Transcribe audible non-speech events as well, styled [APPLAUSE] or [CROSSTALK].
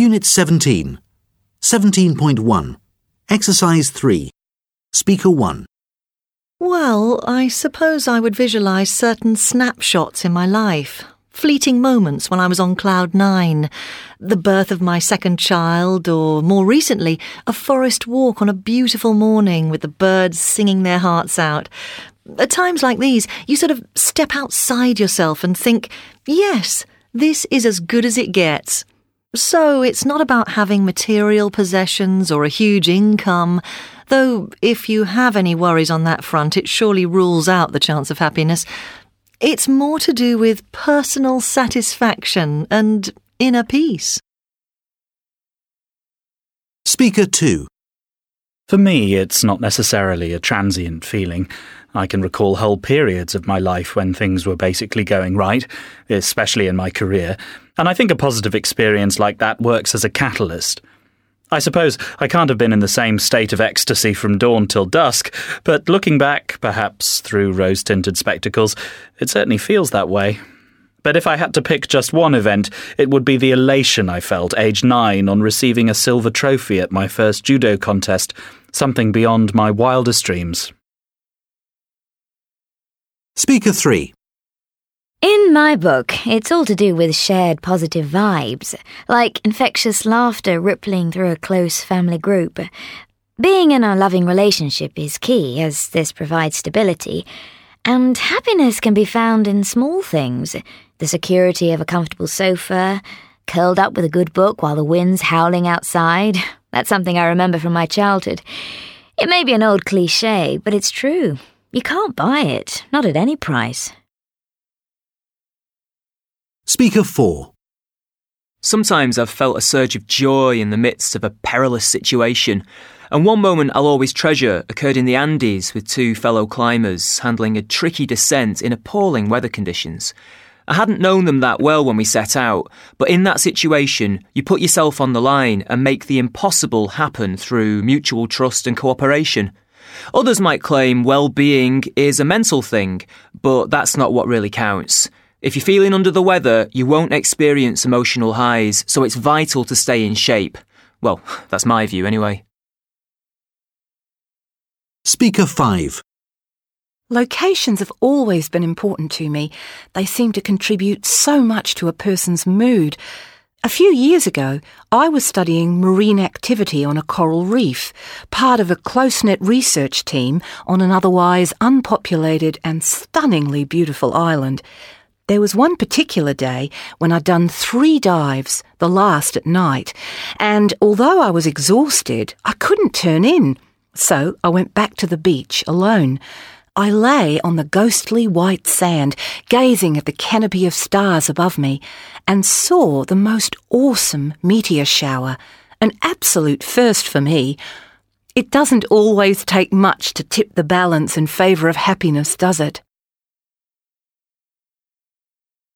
Unit 17. 17.1. Exercise 3. Speaker 1. Well, I suppose I would visualise certain snapshots in my life. Fleeting moments when I was on cloud nine, the birth of my second child, or more recently, a forest walk on a beautiful morning with the birds singing their hearts out. At times like these, you sort of step outside yourself and think, yes, this is as good as it gets. So it's not about having material possessions or a huge income, though if you have any worries on that front, it surely rules out the chance of happiness. It's more to do with personal satisfaction and inner peace. Speaker 2. For me, it's not necessarily a transient feeling. I can recall whole periods of my life when things were basically going right, especially in my career, and I think a positive experience like that works as a catalyst. I suppose I can't have been in the same state of ecstasy from dawn till dusk, but looking back, perhaps through rose tinted spectacles, it certainly feels that way. But if I had to pick just one event, it would be the elation I felt aged nine on receiving a silver trophy at my first judo contest, something beyond my wildest dreams. Speaker 3. In my book, it's all to do with shared positive vibes, like infectious laughter rippling through a close family group. Being in a loving relationship is key, as this provides stability, and happiness can be found in small things the security of a comfortable sofa, curled up with a good book while the wind's howling outside. That's something I remember from my childhood. It may be an old cliche, but it's true. You can't buy it, not at any price. Speaker 4. Sometimes I've felt a surge of joy in the midst of a perilous situation, and one moment I'll always treasure occurred in the Andes with two fellow climbers handling a tricky descent in appalling weather conditions. I hadn't known them that well when we set out, but in that situation, you put yourself on the line and make the impossible happen through mutual trust and cooperation. Others might claim well being is a mental thing, but that's not what really counts. If you're feeling under the weather, you won't experience emotional highs, so it's vital to stay in shape. Well, [LAUGHS] that's my view anyway. Speaker 5. Locations have always been important to me. They seem to contribute so much to a person's mood. A few years ago, I was studying marine activity on a coral reef, part of a close knit research team on an otherwise unpopulated and stunningly beautiful island. There was one particular day when I'd done three dives, the last at night, and although I was exhausted, I couldn't turn in. So I went back to the beach alone. I lay on the ghostly white sand, gazing at the canopy of stars above me, and saw the most awesome meteor shower, an absolute first for me. It doesn't always take much to tip the balance in favour of happiness, does it?